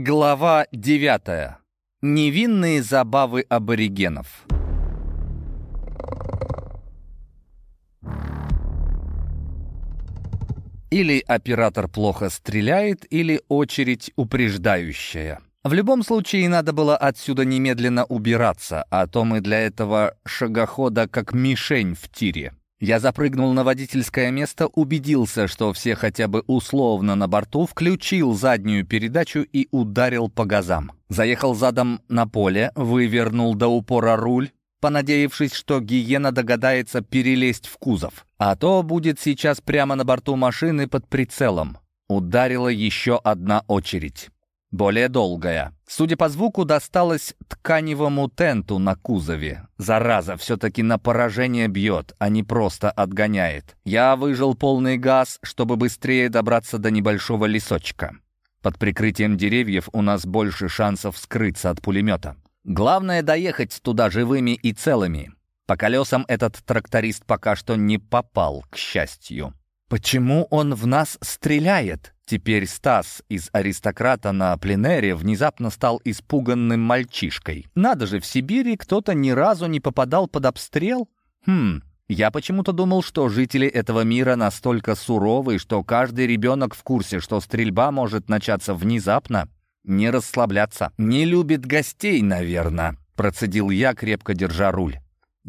Глава 9. Невинные забавы аборигенов. Или оператор плохо стреляет, или очередь упреждающая. В любом случае, надо было отсюда немедленно убираться, а то мы для этого шагохода как мишень в тире. Я запрыгнул на водительское место, убедился, что все хотя бы условно на борту, включил заднюю передачу и ударил по газам. Заехал задом на поле, вывернул до упора руль, понадеявшись, что гиена догадается перелезть в кузов. А то будет сейчас прямо на борту машины под прицелом. Ударила еще одна очередь более долгая. Судя по звуку, досталось тканевому тенту на кузове. Зараза, все-таки на поражение бьет, а не просто отгоняет. Я выжил полный газ, чтобы быстрее добраться до небольшого лесочка. Под прикрытием деревьев у нас больше шансов скрыться от пулемета. Главное доехать туда живыми и целыми. По колесам этот тракторист пока что не попал, к счастью. «Почему он в нас стреляет?» Теперь Стас из «Аристократа» на пленэре внезапно стал испуганным мальчишкой. Надо же, в Сибири кто-то ни разу не попадал под обстрел? Хм, я почему-то думал, что жители этого мира настолько суровы, что каждый ребенок в курсе, что стрельба может начаться внезапно. Не расслабляться. Не любит гостей, наверное, процедил я, крепко держа руль.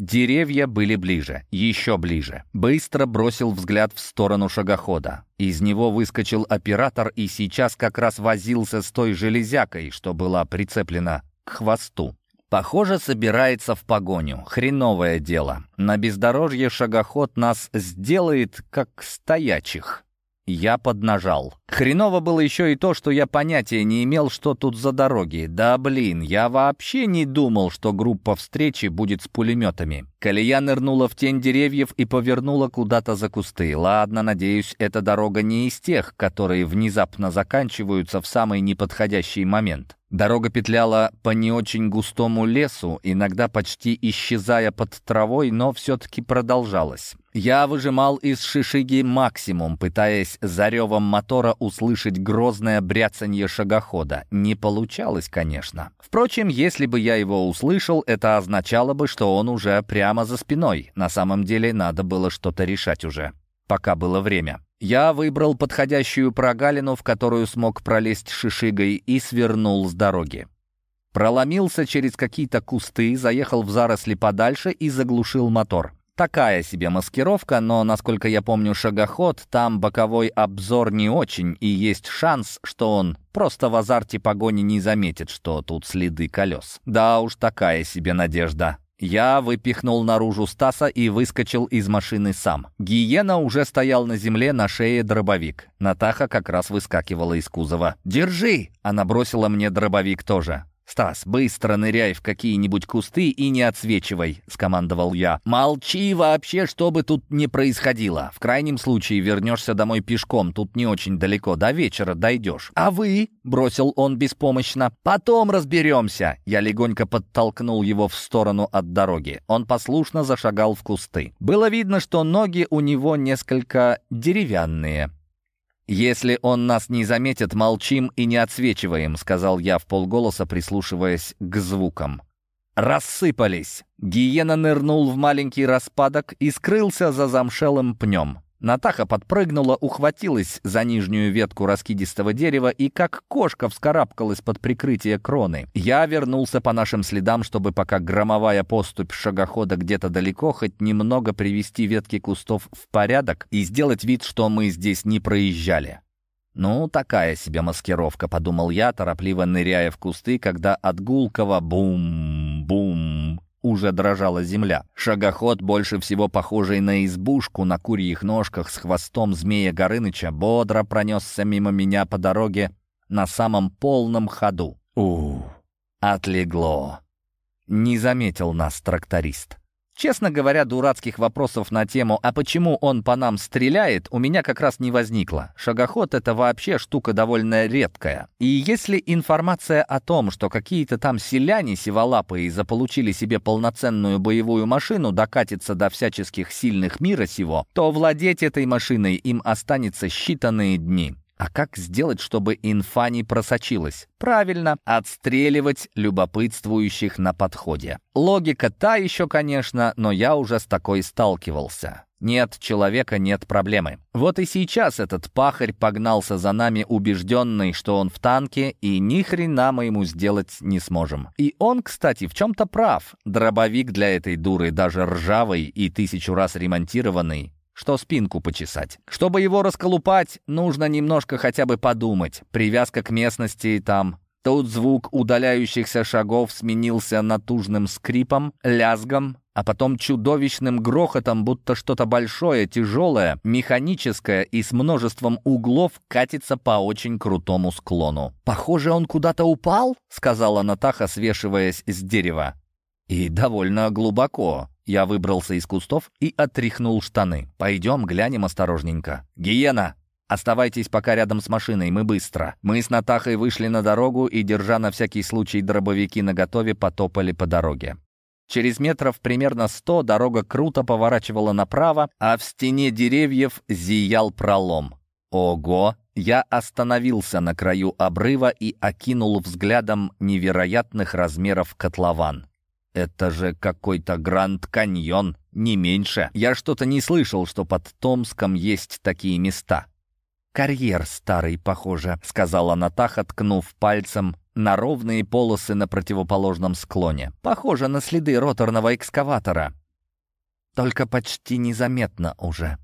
Деревья были ближе, еще ближе. Быстро бросил взгляд в сторону шагохода. Из него выскочил оператор и сейчас как раз возился с той железякой, что была прицеплена к хвосту. Похоже, собирается в погоню. Хреновое дело. На бездорожье шагоход нас сделает, как стоячих. Я поднажал. Хреново было еще и то, что я понятия не имел, что тут за дороги. Да блин, я вообще не думал, что группа встречи будет с пулеметами. Колея нырнула в тень деревьев и повернула куда-то за кусты. Ладно, надеюсь, эта дорога не из тех, которые внезапно заканчиваются в самый неподходящий момент. Дорога петляла по не очень густому лесу, иногда почти исчезая под травой, но все-таки продолжалась. Я выжимал из шишиги максимум, пытаясь за ревом мотора услышать грозное бряцанье шагохода. Не получалось, конечно. Впрочем, если бы я его услышал, это означало бы, что он уже прямо за спиной. На самом деле надо было что-то решать уже, пока было время. Я выбрал подходящую прогалину, в которую смог пролезть шишигой, и свернул с дороги. Проломился через какие-то кусты, заехал в заросли подальше и заглушил мотор. Такая себе маскировка, но, насколько я помню шагоход, там боковой обзор не очень, и есть шанс, что он просто в азарте погони не заметит, что тут следы колес. Да уж, такая себе надежда. Я выпихнул наружу Стаса и выскочил из машины сам. Гиена уже стоял на земле, на шее дробовик. Натаха как раз выскакивала из кузова. «Держи!» Она бросила мне дробовик тоже. «Стас, быстро ныряй в какие-нибудь кусты и не отсвечивай», — скомандовал я. «Молчи вообще, что бы тут ни происходило. В крайнем случае вернешься домой пешком, тут не очень далеко, до вечера дойдешь». «А вы?» — бросил он беспомощно. «Потом разберемся». Я легонько подтолкнул его в сторону от дороги. Он послушно зашагал в кусты. Было видно, что ноги у него несколько деревянные. «Если он нас не заметит, молчим и не отсвечиваем», — сказал я в полголоса, прислушиваясь к звукам. «Рассыпались!» Гиена нырнул в маленький распадок и скрылся за замшелым пнем. Натаха подпрыгнула, ухватилась за нижнюю ветку раскидистого дерева и как кошка вскарабкалась под прикрытие кроны. Я вернулся по нашим следам, чтобы пока громовая поступь шагохода где-то далеко, хоть немного привести ветки кустов в порядок и сделать вид, что мы здесь не проезжали. «Ну, такая себе маскировка», — подумал я, торопливо ныряя в кусты, когда от гулкого бум-бум уже дрожала земля. Шагоход, больше всего похожий на избушку на курьих ножках с хвостом змея Горыныча, бодро пронесся мимо меня по дороге на самом полном ходу. у отлегло. Не заметил нас тракторист. Честно говоря, дурацких вопросов на тему «А почему он по нам стреляет?» у меня как раз не возникло. Шагоход — это вообще штука довольно редкая. И если информация о том, что какие-то там селяне сиволапые заполучили себе полноценную боевую машину, докатится до всяческих сильных мира сего, то владеть этой машиной им останется считанные дни. А как сделать, чтобы инфа не просочилась? Правильно, отстреливать любопытствующих на подходе. Логика та еще, конечно, но я уже с такой сталкивался. Нет человека, нет проблемы. Вот и сейчас этот пахарь погнался за нами, убежденный, что он в танке, и ни хрена мы ему сделать не сможем. И он, кстати, в чем-то прав. Дробовик для этой дуры, даже ржавый и тысячу раз ремонтированный, что спинку почесать. Чтобы его расколупать, нужно немножко хотя бы подумать. Привязка к местности там. Тут звук удаляющихся шагов сменился натужным скрипом, лязгом, а потом чудовищным грохотом, будто что-то большое, тяжелое, механическое и с множеством углов катится по очень крутому склону. «Похоже, он куда-то упал?» — сказала Натаха, свешиваясь с дерева. «И довольно глубоко». Я выбрался из кустов и отряхнул штаны. «Пойдем, глянем осторожненько». «Гиена!» «Оставайтесь пока рядом с машиной, мы быстро». Мы с Натахой вышли на дорогу и, держа на всякий случай дробовики наготове, потопали по дороге. Через метров примерно сто дорога круто поворачивала направо, а в стене деревьев зиял пролом. Ого! Я остановился на краю обрыва и окинул взглядом невероятных размеров котлован. Это же какой-то Гранд-каньон, не меньше. Я что-то не слышал, что под Томском есть такие места. «Карьер старый, похоже», — сказала Натаха, ткнув пальцем на ровные полосы на противоположном склоне. Похоже на следы роторного экскаватора. Только почти незаметно уже.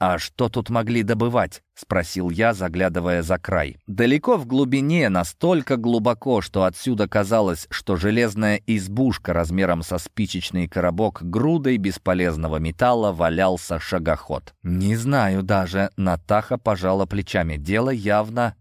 «А что тут могли добывать?» — спросил я, заглядывая за край. Далеко в глубине, настолько глубоко, что отсюда казалось, что железная избушка размером со спичечный коробок грудой бесполезного металла валялся шагоход. «Не знаю даже», — Натаха пожала плечами. «Дело явно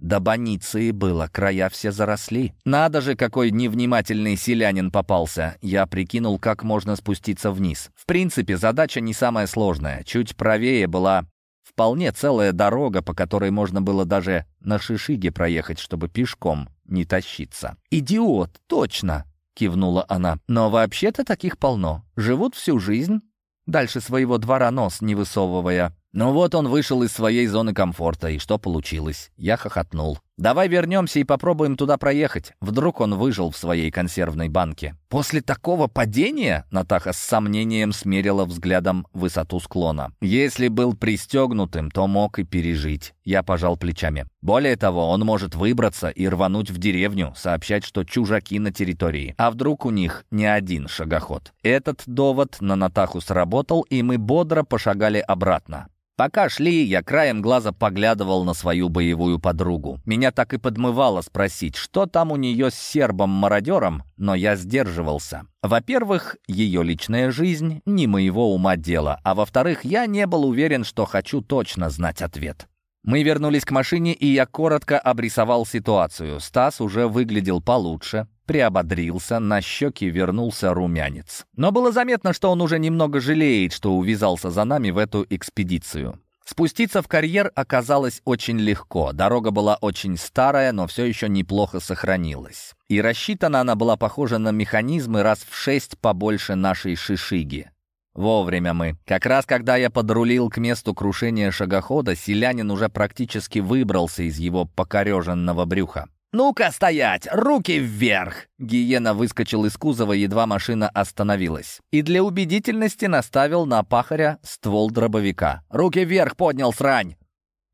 до больницы было, края все заросли. Надо же, какой невнимательный селянин попался. Я прикинул, как можно спуститься вниз. В принципе, задача не самая сложная. Чуть правее была вполне целая дорога, по которой можно было даже на шишиге проехать, чтобы пешком не тащиться. «Идиот, точно!» — кивнула она. «Но вообще-то таких полно. Живут всю жизнь, дальше своего двора нос не высовывая. Ну вот он вышел из своей зоны комфорта, и что получилось? Я хохотнул. «Давай вернемся и попробуем туда проехать. Вдруг он выжил в своей консервной банке». «После такого падения?» Натаха с сомнением смерила взглядом высоту склона. «Если был пристегнутым, то мог и пережить». Я пожал плечами. «Более того, он может выбраться и рвануть в деревню, сообщать, что чужаки на территории. А вдруг у них не один шагоход?» Этот довод на Натаху сработал, и мы бодро пошагали обратно. Пока шли, я краем глаза поглядывал на свою боевую подругу. Меня так и подмывало спросить, что там у нее с сербом-мародером, но я сдерживался. Во-первых, ее личная жизнь не моего ума дело, а во-вторых, я не был уверен, что хочу точно знать ответ. Мы вернулись к машине, и я коротко обрисовал ситуацию. Стас уже выглядел получше, приободрился, на щеки вернулся румянец. Но было заметно, что он уже немного жалеет, что увязался за нами в эту экспедицию. Спуститься в карьер оказалось очень легко. Дорога была очень старая, но все еще неплохо сохранилась. И рассчитана она была похожа на механизмы раз в шесть побольше нашей шишиги. Вовремя мы. Как раз когда я подрулил к месту крушения шагохода, селянин уже практически выбрался из его покореженного брюха. «Ну-ка стоять! Руки вверх!» Гиена выскочил из кузова, едва машина остановилась. И для убедительности наставил на пахаря ствол дробовика. «Руки вверх поднял, срань!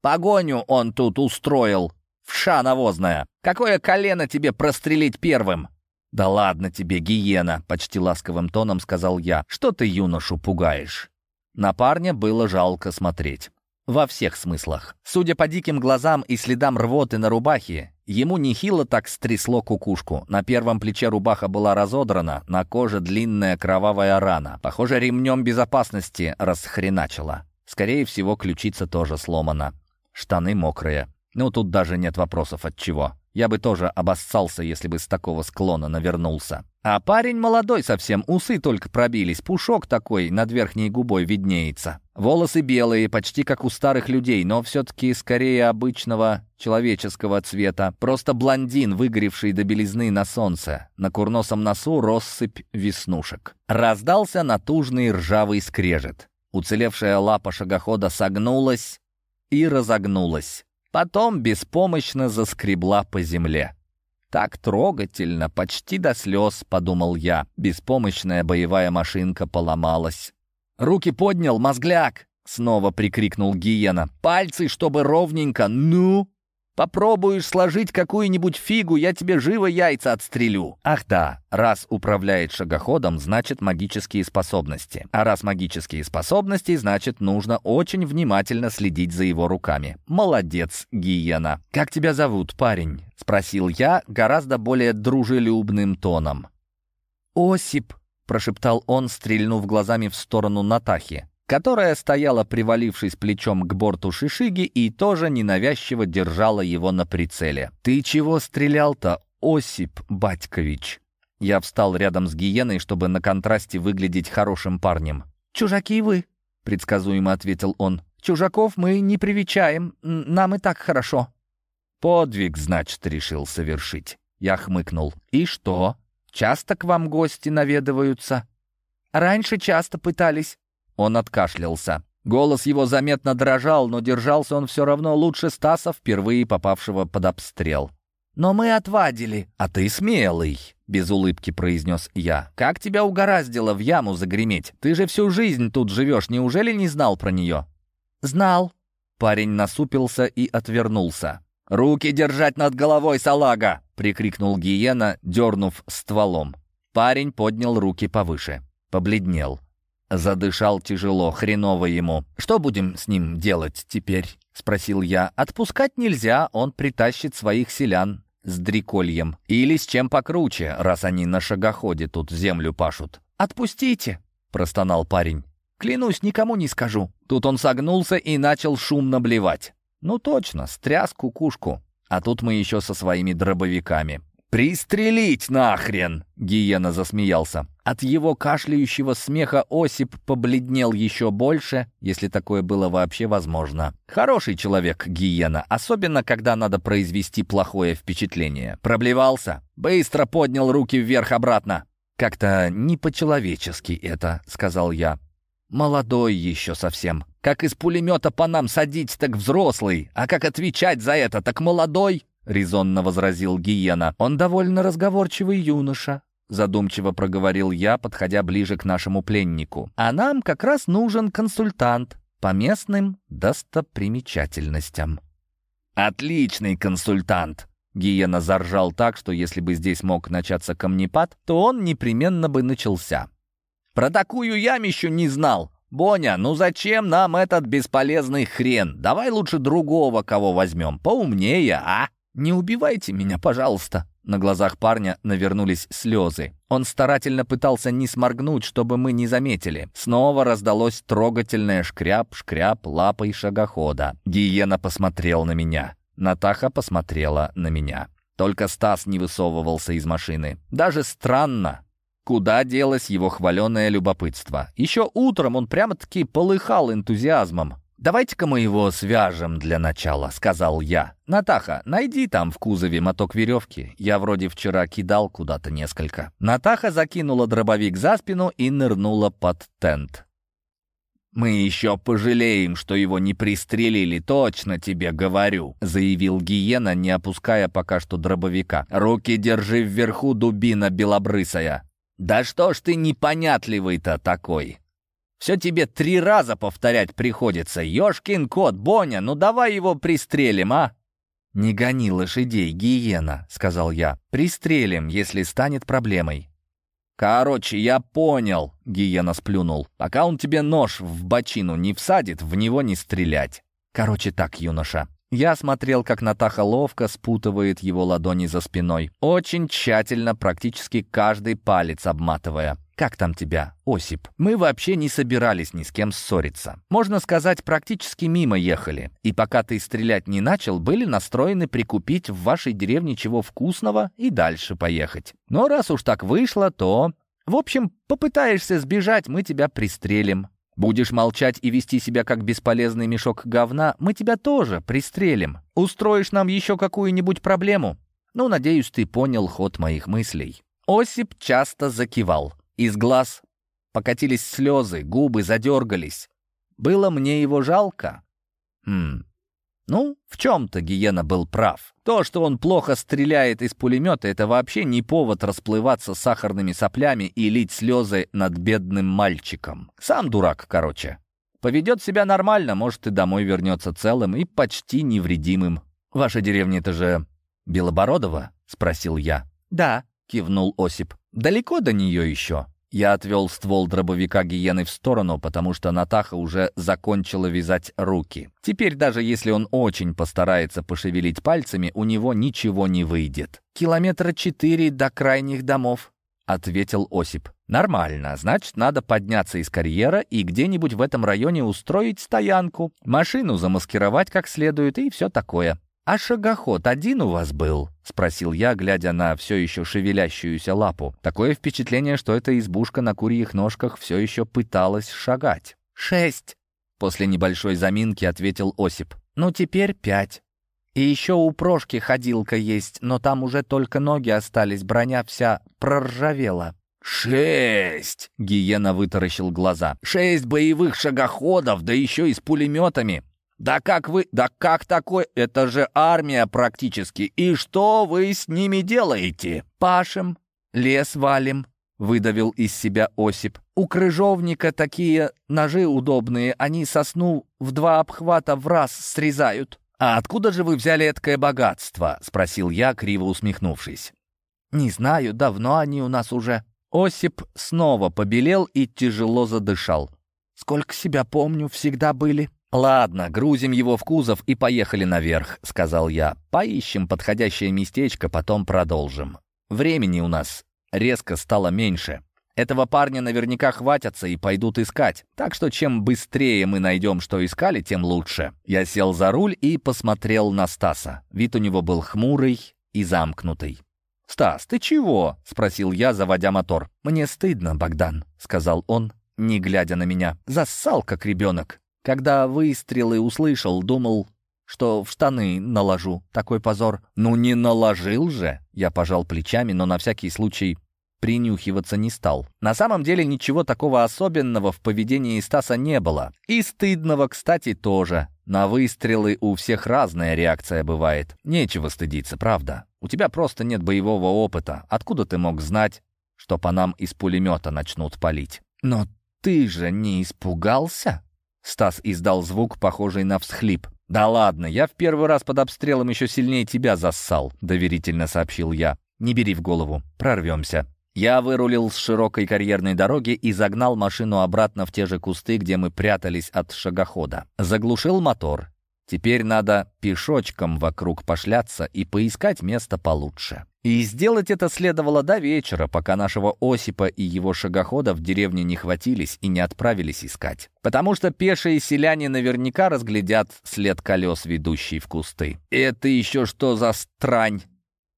Погоню он тут устроил! Вша навозная! Какое колено тебе прострелить первым?» «Да ладно тебе, гиена!» — почти ласковым тоном сказал я. «Что ты юношу пугаешь?» На парня было жалко смотреть. Во всех смыслах. Судя по диким глазам и следам рвоты на рубахе, ему нехило так стрясло кукушку. На первом плече рубаха была разодрана, на коже длинная кровавая рана. Похоже, ремнем безопасности расхреначила. Скорее всего, ключица тоже сломана. Штаны мокрые. Ну, тут даже нет вопросов от чего. Я бы тоже обоссался, если бы с такого склона навернулся. А парень молодой совсем, усы только пробились, пушок такой над верхней губой виднеется. Волосы белые, почти как у старых людей, но все-таки скорее обычного человеческого цвета. Просто блондин, выгоревший до белизны на солнце. На курносом носу россыпь веснушек. Раздался натужный ржавый скрежет. Уцелевшая лапа шагохода согнулась и разогнулась. Потом беспомощно заскребла по земле. «Так трогательно, почти до слез», — подумал я. Беспомощная боевая машинка поломалась. «Руки поднял, мозгляк!» — снова прикрикнул Гиена. «Пальцы, чтобы ровненько! Ну!» Попробуешь сложить какую-нибудь фигу, я тебе живо яйца отстрелю. Ах да, раз управляет шагоходом, значит магические способности. А раз магические способности, значит нужно очень внимательно следить за его руками. Молодец, гиена. Как тебя зовут, парень? Спросил я гораздо более дружелюбным тоном. Осип, прошептал он, стрельнув глазами в сторону Натахи которая стояла, привалившись плечом к борту Шишиги и тоже ненавязчиво держала его на прицеле. «Ты чего стрелял-то, Осип Батькович?» Я встал рядом с гиеной, чтобы на контрасте выглядеть хорошим парнем. «Чужаки вы», — предсказуемо ответил он. «Чужаков мы не привечаем, нам и так хорошо». «Подвиг, значит, решил совершить». Я хмыкнул. «И что? Часто к вам гости наведываются?» «Раньше часто пытались», он откашлялся. Голос его заметно дрожал, но держался он все равно лучше Стаса, впервые попавшего под обстрел. «Но мы отвадили». «А ты смелый», — без улыбки произнес я. «Как тебя угораздило в яму загреметь? Ты же всю жизнь тут живешь, неужели не знал про нее?» «Знал». Парень насупился и отвернулся. «Руки держать над головой, салага!» — прикрикнул Гиена, дернув стволом. Парень поднял руки повыше. Побледнел. Задышал тяжело, хреново ему. «Что будем с ним делать теперь?» — спросил я. «Отпускать нельзя, он притащит своих селян с дрикольем. Или с чем покруче, раз они на шагоходе тут землю пашут». «Отпустите!» — простонал парень. «Клянусь, никому не скажу». Тут он согнулся и начал шумно блевать. «Ну точно, стряс кукушку. А тут мы еще со своими дробовиками. «Пристрелить нахрен!» — Гиена засмеялся. От его кашляющего смеха Осип побледнел еще больше, если такое было вообще возможно. Хороший человек Гиена, особенно когда надо произвести плохое впечатление. Проблевался, быстро поднял руки вверх-обратно. «Как-то не по-человечески это», — сказал я. «Молодой еще совсем. Как из пулемета по нам садить, так взрослый. А как отвечать за это, так молодой?» — резонно возразил Гиена. «Он довольно разговорчивый юноша», — задумчиво проговорил я, подходя ближе к нашему пленнику. «А нам как раз нужен консультант по местным достопримечательностям». «Отличный консультант!» Гиена заржал так, что если бы здесь мог начаться камнепад, то он непременно бы начался. «Про такую ямищу не знал!» «Боня, ну зачем нам этот бесполезный хрен? Давай лучше другого кого возьмем, поумнее, а?» «Не убивайте меня, пожалуйста!» На глазах парня навернулись слезы. Он старательно пытался не сморгнуть, чтобы мы не заметили. Снова раздалось трогательное шкряп-шкряп лапой шагохода. Гиена посмотрел на меня. Натаха посмотрела на меня. Только Стас не высовывался из машины. Даже странно. Куда делось его хваленое любопытство? Еще утром он прямо-таки полыхал энтузиазмом. «Давайте-ка мы его свяжем для начала», — сказал я. «Натаха, найди там в кузове моток веревки. Я вроде вчера кидал куда-то несколько». Натаха закинула дробовик за спину и нырнула под тент. «Мы еще пожалеем, что его не пристрелили, точно тебе говорю», — заявил Гиена, не опуская пока что дробовика. «Руки держи вверху, дубина белобрысая». «Да что ж ты непонятливый-то такой?» Все тебе три раза повторять приходится. Ёшкин кот, Боня, ну давай его пристрелим, а?» «Не гони лошадей, гиена», — сказал я. «Пристрелим, если станет проблемой». «Короче, я понял», — гиена сплюнул. «Пока он тебе нож в бочину не всадит, в него не стрелять». «Короче так, юноша, я смотрел, как Натаха ловко спутывает его ладони за спиной, очень тщательно, практически каждый палец обматывая. «Как там тебя, Осип?» Мы вообще не собирались ни с кем ссориться. Можно сказать, практически мимо ехали. И пока ты стрелять не начал, были настроены прикупить в вашей деревне чего вкусного и дальше поехать. Но раз уж так вышло, то... В общем, попытаешься сбежать, мы тебя пристрелим. Будешь молчать и вести себя как бесполезный мешок говна, мы тебя тоже пристрелим. Устроишь нам еще какую-нибудь проблему? Ну, надеюсь, ты понял ход моих мыслей». Осип часто закивал. Из глаз покатились слезы, губы задергались. Было мне его жалко? Хм, Ну, в чем-то Гиена был прав. То, что он плохо стреляет из пулемета, это вообще не повод расплываться сахарными соплями и лить слезы над бедным мальчиком. Сам дурак, короче. Поведет себя нормально, может, и домой вернется целым и почти невредимым. «Ваша деревня — это же Белобородова?» — спросил я. «Да», — кивнул Осип. «Далеко до нее еще?» Я отвел ствол дробовика гиены в сторону, потому что Натаха уже закончила вязать руки. Теперь даже если он очень постарается пошевелить пальцами, у него ничего не выйдет. «Километра четыре до крайних домов», — ответил Осип. «Нормально. Значит, надо подняться из карьера и где-нибудь в этом районе устроить стоянку, машину замаскировать как следует и все такое. «А шагоход один у вас был?» — спросил я, глядя на все еще шевелящуюся лапу. Такое впечатление, что эта избушка на курьих ножках все еще пыталась шагать. «Шесть!» — после небольшой заминки ответил Осип. «Ну, теперь пять. И еще у Прошки ходилка есть, но там уже только ноги остались, броня вся проржавела». «Шесть!» — Гиена вытаращил глаза. «Шесть боевых шагоходов, да еще и с пулеметами! «Да как вы... Да как такой... Это же армия практически. И что вы с ними делаете?» «Пашем, лес валим», — выдавил из себя Осип. «У крыжовника такие ножи удобные. Они сосну в два обхвата в раз срезают». «А откуда же вы взяли эткое богатство?» — спросил я, криво усмехнувшись. «Не знаю, давно они у нас уже». Осип снова побелел и тяжело задышал. «Сколько себя помню, всегда были». «Ладно, грузим его в кузов и поехали наверх», — сказал я. «Поищем подходящее местечко, потом продолжим. Времени у нас резко стало меньше. Этого парня наверняка хватятся и пойдут искать. Так что чем быстрее мы найдем, что искали, тем лучше». Я сел за руль и посмотрел на Стаса. Вид у него был хмурый и замкнутый. «Стас, ты чего?» — спросил я, заводя мотор. «Мне стыдно, Богдан», — сказал он, не глядя на меня. «Зассал, как ребенок. Когда выстрелы услышал, думал, что в штаны наложу. Такой позор. Ну не наложил же. Я пожал плечами, но на всякий случай принюхиваться не стал. На самом деле ничего такого особенного в поведении Стаса не было. И стыдного, кстати, тоже. На выстрелы у всех разная реакция бывает. Нечего стыдиться, правда. У тебя просто нет боевого опыта. Откуда ты мог знать, что по нам из пулемета начнут палить? Но ты же не испугался? Стас издал звук, похожий на всхлип. «Да ладно, я в первый раз под обстрелом еще сильнее тебя зассал», — доверительно сообщил я. «Не бери в голову, прорвемся». Я вырулил с широкой карьерной дороги и загнал машину обратно в те же кусты, где мы прятались от шагохода. Заглушил мотор. Теперь надо пешочком вокруг пошляться и поискать место получше. И сделать это следовало до вечера, пока нашего Осипа и его шагохода в деревне не хватились и не отправились искать. Потому что пешие селяне наверняка разглядят след колес, ведущий в кусты. «Это еще что за странь?»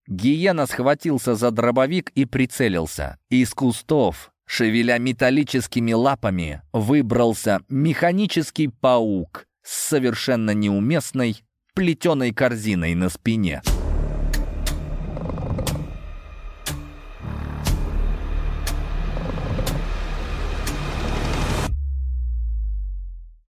Гиена схватился за дробовик и прицелился. Из кустов, шевеля металлическими лапами, выбрался механический паук с совершенно неуместной плетеной корзиной на спине.